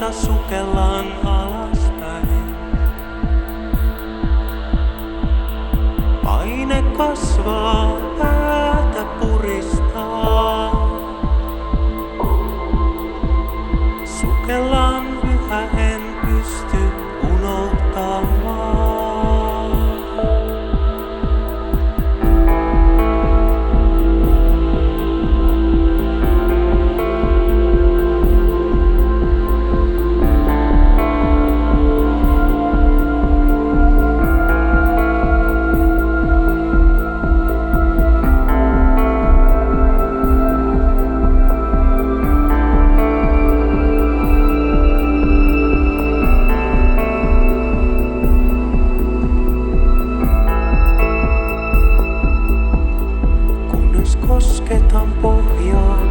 maita sukellaan alaspäin. Paine kasvaa. que tampoco yo.